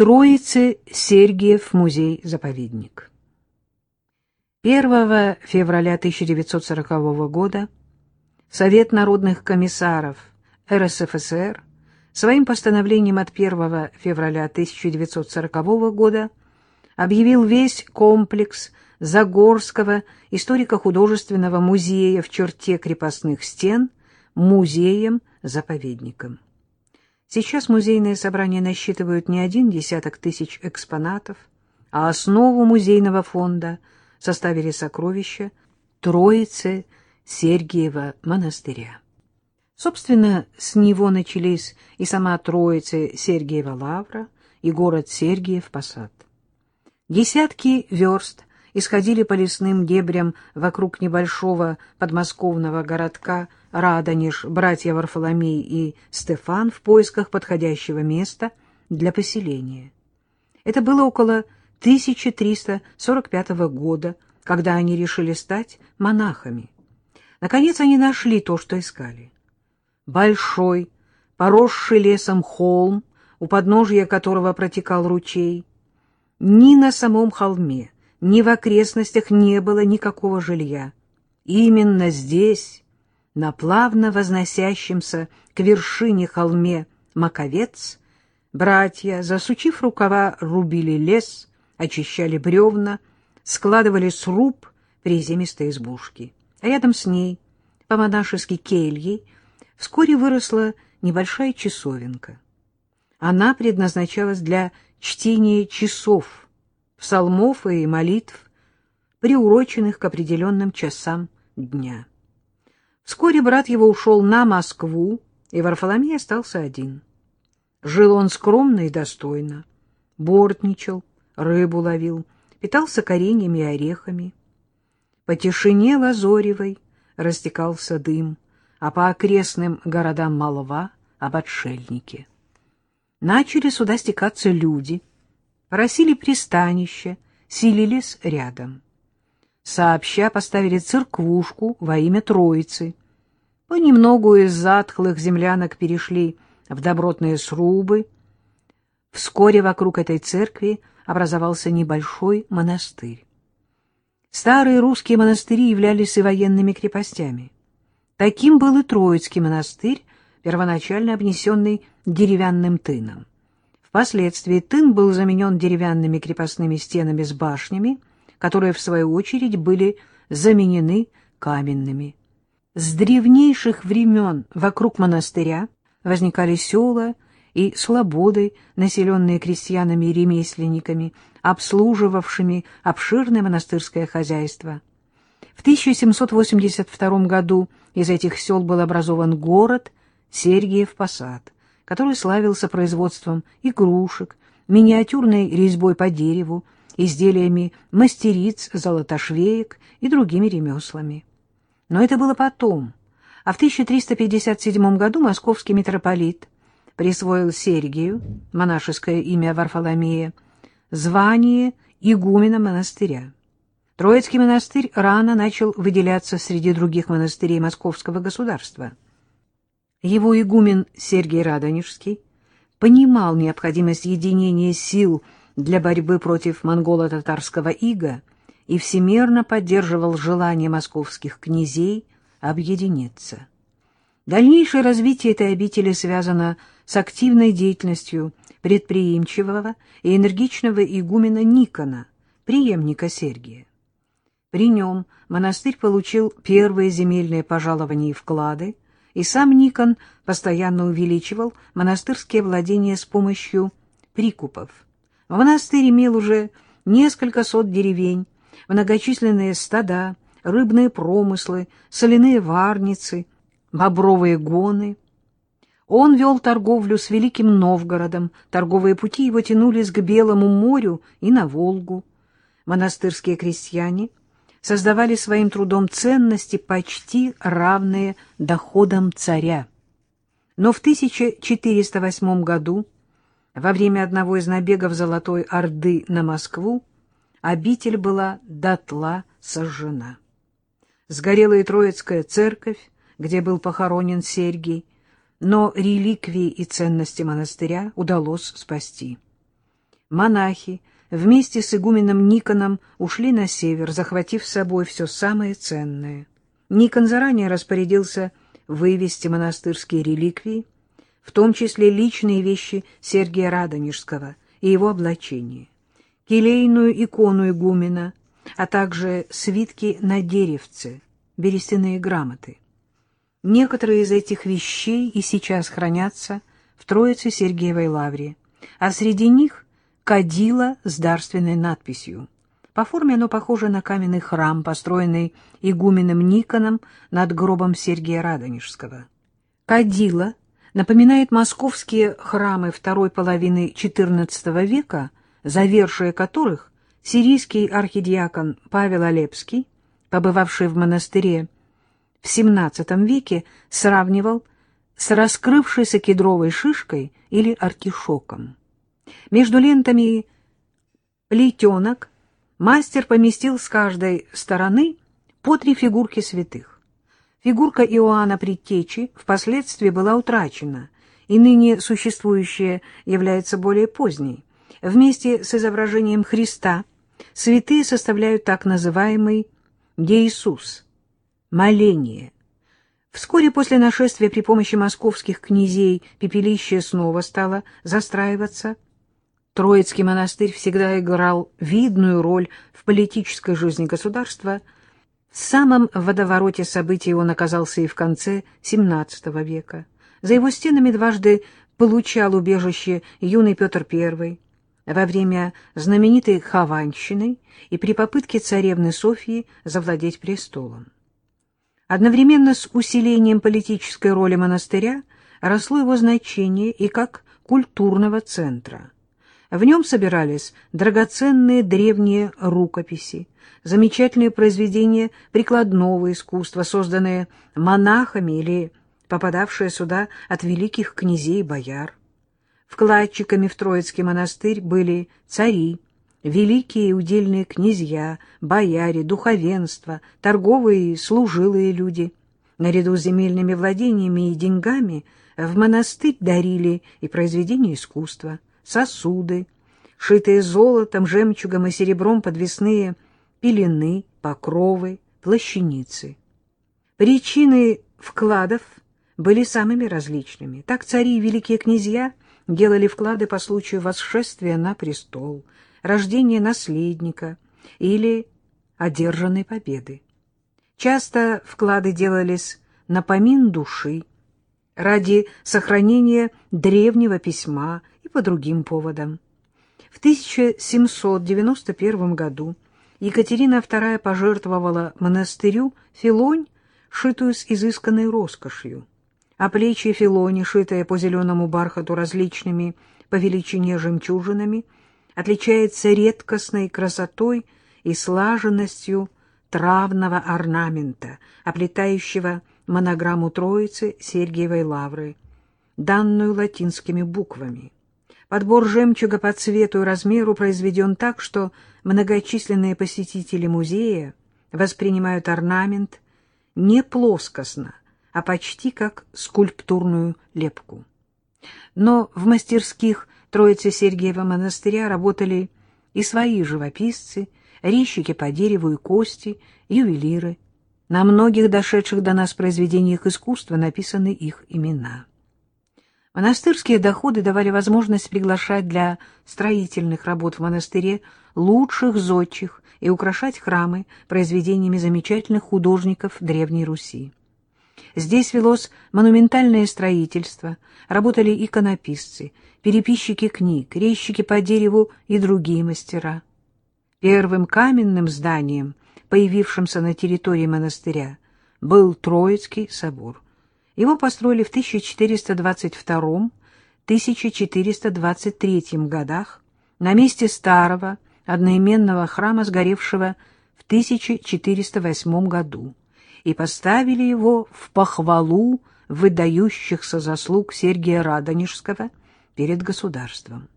Троице Сергиев музей-заповедник. 1 февраля 1940 года Совет народных комиссаров РСФСР своим постановлением от 1 февраля 1940 года объявил весь комплекс Загорского историко-художественного музея в черте крепостных стен музеем-заповедником. Сейчас музейные собрания насчитывают не один десяток тысяч экспонатов, а основу музейного фонда составили сокровища Троицы Сергиева монастыря. Собственно, с него начались и сама Троица Сергиева Лавра, и город Сергиев Посад. Десятки верст исходили по лесным дебрям вокруг небольшого подмосковного городка Радонеж, братья Варфоломей и Стефан в поисках подходящего места для поселения. Это было около 1345 года, когда они решили стать монахами. Наконец они нашли то, что искали. Большой, поросший лесом холм, у подножия которого протекал ручей. Ни на самом холме, ни в окрестностях не было никакого жилья. Именно здесь, на плавно возносящемся к вершине холме Маковец, братья, засучив рукава, рубили лес, очищали бревна, складывали сруб приземистой избушки. А рядом с ней, по-монашески кельей, вскоре выросла небольшая часовенка. Она предназначалась для чтения часов, псалмов и молитв, приуроченных к определенным часам дня. Вскоре брат его ушел на Москву, и Варфоломей остался один. Жил он скромно и достойно, бортничал, рыбу ловил, питался кореньями и орехами. По тишине Лазоревой растекался дым, а по окрестным городам молва об отшельнике. Начали сюда стекаться люди — просили пристанище, селились рядом. Сообща поставили церквушку во имя Троицы. Понемногу из затхлых землянок перешли в добротные срубы. Вскоре вокруг этой церкви образовался небольшой монастырь. Старые русские монастыри являлись и военными крепостями. Таким был и Троицкий монастырь, первоначально обнесенный деревянным тыном. Впоследствии тын был заменен деревянными крепостными стенами с башнями, которые, в свою очередь, были заменены каменными. С древнейших времен вокруг монастыря возникали села и слободы, населенные крестьянами и ремесленниками, обслуживавшими обширное монастырское хозяйство. В 1782 году из этих сел был образован город Сергиев Посад – который славился производством игрушек, миниатюрной резьбой по дереву, изделиями мастериц, золотошвеек и другими ремеслами. Но это было потом, а в 1357 году московский митрополит присвоил Сергию, монашеское имя Варфоломея, звание игумена монастыря. Троицкий монастырь рано начал выделяться среди других монастырей московского государства – его игумен Сергий Радонежский понимал необходимость единения сил для борьбы против монголо-татарского ига и всемерно поддерживал желание московских князей объединиться. Дальнейшее развитие этой обители связано с активной деятельностью предприимчивого и энергичного игумена Никона, преемника Сергия. При нем монастырь получил первые земельные пожалования и вклады, и сам Никон постоянно увеличивал монастырские владения с помощью прикупов. Монастырь имел уже несколько сот деревень, многочисленные стада, рыбные промыслы, соляные варницы, бобровые гоны. Он вел торговлю с Великим Новгородом, торговые пути его тянулись к Белому морю и на Волгу. Монастырские крестьяне создавали своим трудом ценности, почти равные доходам царя. Но в 1408 году, во время одного из набегов Золотой Орды на Москву, обитель была дотла сожжена. Сгорела и Троицкая церковь, где был похоронен Сергий, но реликвии и ценности монастыря удалось спасти. Монахи вместе с игуменом Никоном ушли на север, захватив с собой все самое ценное. Никон заранее распорядился вывести монастырские реликвии, в том числе личные вещи Сергия Радонежского и его облачение, келейную икону игумена, а также свитки на деревце, берестяные грамоты. Некоторые из этих вещей и сейчас хранятся в Троице Сергиевой лавре, а среди них кадила с дарственной надписью. По форме оно похоже на каменный храм, построенный игуменом Никоном над гробом Сергия Радонежского. Кадила напоминает московские храмы второй половины XIV века, завершая которых сирийский архидиакон Павел Олепский, побывавший в монастыре в XVII веке, сравнивал с раскрывшейся кедровой шишкой или артишоком. Между лентами плетенок мастер поместил с каждой стороны по три фигурки святых. Фигурка Иоанна Предтечи впоследствии была утрачена, и ныне существующая является более поздней. Вместе с изображением Христа святые составляют так называемый Иисус – моление. Вскоре после нашествия при помощи московских князей пепелище снова стало застраиваться – Троицкий монастырь всегда играл видную роль в политической жизни государства. В самом водовороте событий он оказался и в конце XVII века. За его стенами дважды получал убежище юный Петр I во время знаменитой Хованщины и при попытке царевны Софьи завладеть престолом. Одновременно с усилением политической роли монастыря росло его значение и как культурного центра – в нем собирались драгоценные древние рукописи, замечательные произведения прикладного искусства, созданные монахами или попадавшие сюда от великих князей бояр. Вкладчиками в Троицкий монастырь были цари, великие удельные князья, бояре, духовенство, торговые и служилые люди. Наряду с земельными владениями и деньгами в монастырь дарили и произведения искусства – сосуды, шитые золотом, жемчугом и серебром подвесные пелены, покровы, плащаницы. Причины вкладов были самыми различными. Так цари и великие князья делали вклады по случаю восшествия на престол, рождения наследника или одержанной победы. Часто вклады делались на помин души, ради сохранения древнего письма по другим поводам. В 1791 году Екатерина II пожертвовала монастырю филонь, шитую с изысканной роскошью, а плечи филони, шитые по зеленому бархату различными по величине жемчужинами, отличается редкостной красотой и слаженностью травного орнамента, оплетающего монограмму Троицы Сергиевой Лавры, данную латинскими буквами. Подбор жемчуга по цвету и размеру произведен так, что многочисленные посетители музея воспринимают орнамент не плоскостно, а почти как скульптурную лепку. Но в мастерских Троицы Сергиева монастыря работали и свои живописцы, резчики по дереву и кости, ювелиры. На многих дошедших до нас произведениях искусства написаны их имена. Монастырские доходы давали возможность приглашать для строительных работ в монастыре лучших зодчих и украшать храмы произведениями замечательных художников Древней Руси. Здесь велось монументальное строительство, работали иконописцы, переписчики книг, резчики по дереву и другие мастера. Первым каменным зданием, появившимся на территории монастыря, был Троицкий собор – его построили в 1422-1423 годах на месте старого одноименного храма, сгоревшего в 1408 году, и поставили его в похвалу выдающихся заслуг Сергия Радонежского перед государством.